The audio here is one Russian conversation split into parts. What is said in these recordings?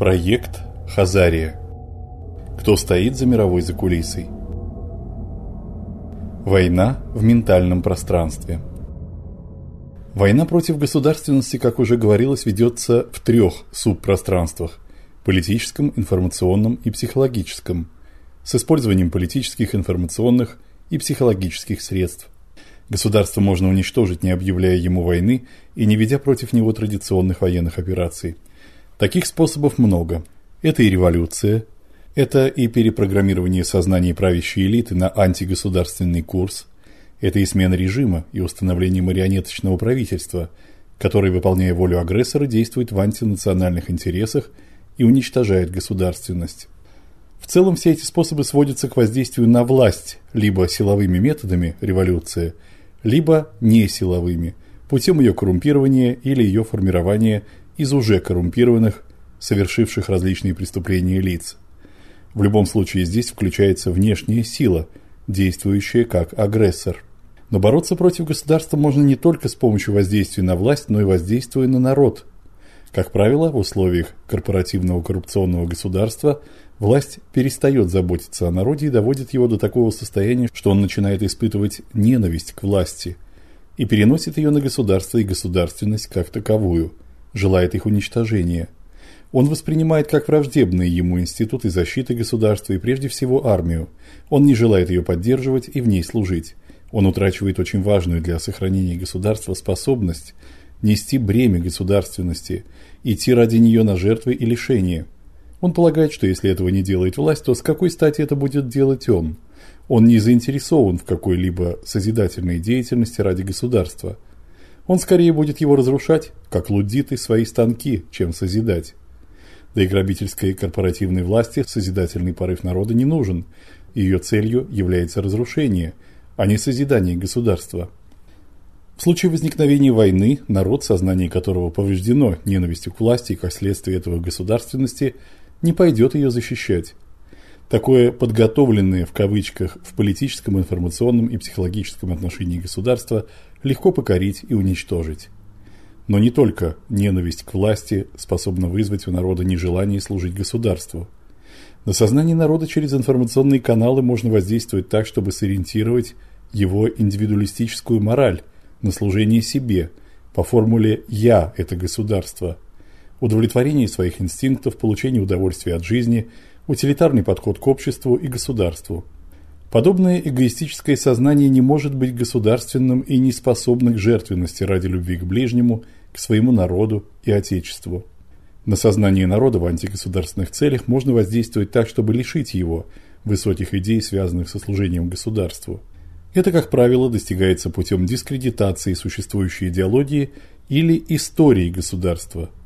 Проект Хазария. Кто стоит за мировой закулисой? Война в ментальном пространстве. Война против государственности, как уже говорилось, ведется в трех субпространствах: политическом, информационном и психологическом, с использованием политических, информационных и психологических средств. Государство можно уничтожить, не объявляя ему войны и не ведя против него традиционных военных операций. Таких способов много. Это и революция, это и перепрограммирование сознания правящей элиты на антигосударственный курс, это и смена режима и установление марионеточного правительства, которое, выполняя волю агрессора, действует в антинациональных интересах и уничтожает государственность. В целом все эти способы сводятся к воздействию на власть либо силовыми методами революции, либо не силовыми, путем ее коррумпирования или ее формирования из уже коррумпированных, совершивших различные преступления лиц. В любом случае здесь включается внешняя сила, действующая как агрессор. Но бороться против государства можно не только с помощью воздействия на власть, но и воздействуя на народ. Как правило, в условиях корпоративного коррупционного государства власть перестает заботиться о народе и доводит его до такого состояния, что он начинает испытывать ненависть к власти и переносит ее на государство и государственность как таковую – желает их уничтожения. Он воспринимает как враждебные ему институты защиты государства и прежде всего армию. Он не желает ее поддерживать и в ней служить. Он утрачивает очень важную для сохранения государства способность нести бремя государственности, идти ради нее на жертвы и лишения. Он полагает, что если этого не делает власть, то с какой стати это будет делать он? Он не заинтересован в какой-либо созидательной деятельности ради государства – он скорее будет его разрушать, как лудиты свои станки, чем созидать. Да и грабительской корпоративной власти созидательный порыв народа не нужен. Ее целью является разрушение, а не созидание государства. В случае возникновения войны народ, сознание которого повреждено ненавистью к власти и как следствие этого государственности, не пойдет ее защищать. Такое подготовленное в кавычках в политическом, информационном и психологическом отношении государство легко покорить и уничтожить. Но не только ненависть к власти способна вызвать у народа нежелание служить государству. На сознание народа через информационные каналы можно воздействовать так, чтобы сориентировать его индивидуалистическую мораль на служение себе по формуле я это государство. Удовлетворение своих инстинктов, получение удовольствия от жизни – утилитарный подход к обществу и государству. Подобное эгоистическое сознание не может быть государственным и не способно к жертвенности ради любви к ближнему, к своему народу и отечеству. На сознание народа в антигосударственных целях можно воздействовать так, чтобы лишить его высоких идей, связанных со служением государству. Это, как правило, достигается путем дискредитации существующей идеологии или истории государства –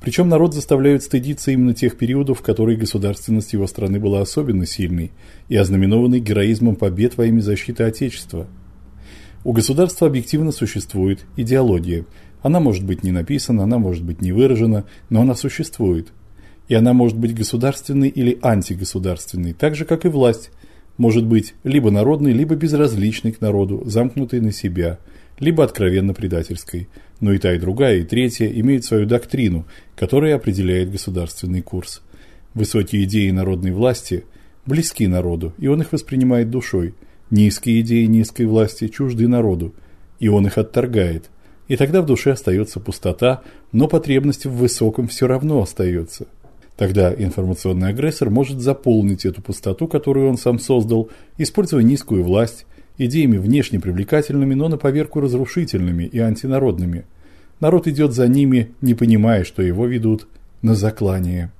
причем народ заставляют стыдиться именно тех периодов, в которые государственность его страны была особенно сильной и ознаменованной героизмом побед во имя защиты отечества. У государства объективно существует идеология. Она может быть не написана, она может быть не выражена, но она существует. И она может быть государственной или антигосударственной, так же как и власть может быть либо народной, либо безразличной к народу, замкнутой на себя – либо откровенно предательской. Но и та, и другая, и третья имеют свою доктрину, которая определяет государственный курс. Высокие идеи народной власти близки народу, и он их воспринимает душой. Низкие идеи низкой власти чужды народу, и он их отторгает. И тогда в душе остается пустота, но потребность в высоком все равно остается. Тогда информационный агрессор может заполнить эту пустоту, которую он сам создал, используя низкую власть, идеями внешне привлекательными, но на поверку разрушительными и антинародными. Народ идет за ними, не понимая, что его ведут на заклание.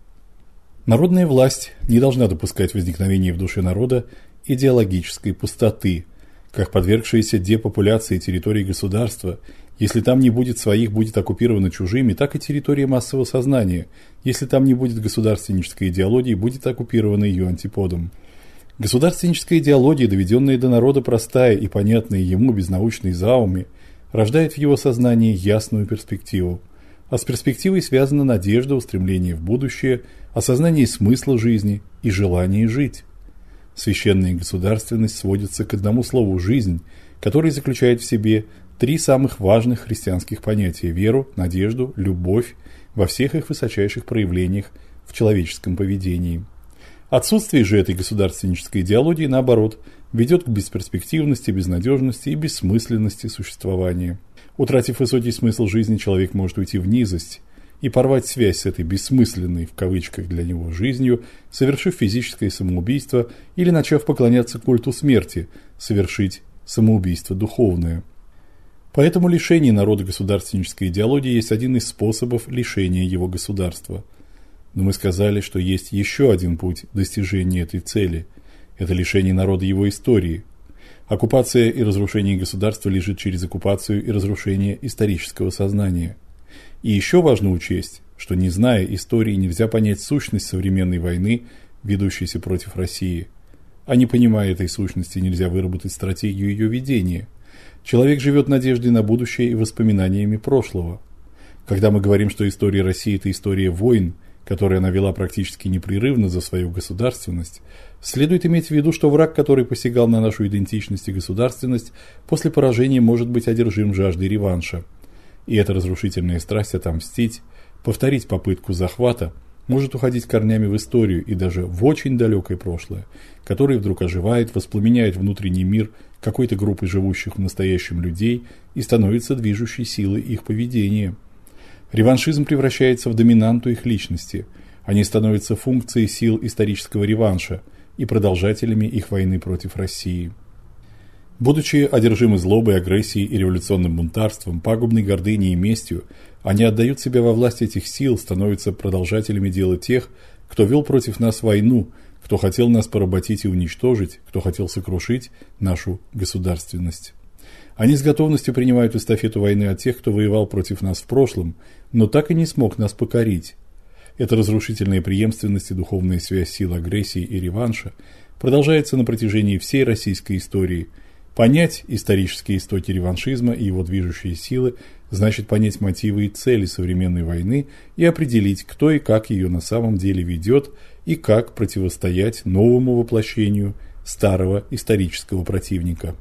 Народная власть не должна допускать возникновения в душе народа идеологической пустоты, как подвергшаяся депопуляции территории государства. Если там не будет своих, будет оккупировано чужими, так и территория массового сознания. Если там не будет государственнической идеологии, будет оккупирована ее антиподом. Государственническая идеология, доведенная до народа простая и понятная ему без научной зауми, рождает в его сознании ясную перспективу. А с перспективой связана надежда, устремление в будущее, осознание смысла жизни и желание жить. Священная государственность сводится к одному слову жизнь, который заключает в себе три самых важных христианских понятия: веру, надежду, любовь во всех их высочайших проявлениях в человеческом поведении. Отсутствие же этой государственнической идеологии, наоборот, ведет к бесперспективности, безнадежности и бессмысленности существования. Утратив высокий смысл жизни, человек может уйти в низость и порвать связь с этой бессмысленной в кавычках для него жизнью, совершив физическое самоубийство или начав поклоняться культу смерти, совершить самоубийство духовное. Поэтому лишение народа государственнической идеологии есть один из способов лишения его государства. Но мы сказали, что есть еще один путь достижения этой цели это лишение народа его истории. Оккупация и разрушение государства лежит через оккупацию и разрушение исторического сознания. И еще важно учесть, что не зная истории, нельзя понять сущность современной войны, ведущейся против России. А не понимая этой сущности, нельзя выработать стратегию ее ведения. Человек живет надеждой на будущее и воспоминаниями прошлого. Когда мы говорим, что история России это история войн, которые она вела практически непрерывно за свою государственность, следует иметь в виду, что враг, который посягал на нашу идентичность и государственность, после поражения может быть одержим жаждой реванша. И эта разрушительная страсть отомстить, повторить попытку захвата, может уходить корнями в историю и даже в очень далекое прошлое, которое вдруг оживает, воспламеняет внутренний мир какой-то группы живущих в настоящем людей и становится движущей силой их поведения. Реваншизм превращается в доминанту их личности. Они становятся функцией сил исторического реванша и продолжателями их войны против России. Будучи одержимы злобой, агрессией и революционным бунтарством, пагубной гордыней и местью, они отдают себя во власть этих сил, становятся продолжателями дела тех, кто вел против нас войну, кто хотел нас поработить и уничтожить, кто хотел сокрушить нашу государственность. Они с готовностью принимают эстафету войны от тех, кто воевал против нас в прошлом, но так и не смог нас покорить. Эта разрушительная преемственность и духовная связь сил агрессии и реванша продолжается на протяжении всей российской истории. Понять исторические истоки реваншизма и его движущие силы значит понять мотивы и цели современной войны и определить, кто и как ее на самом деле ведет и как противостоять новому воплощению старого исторического противника.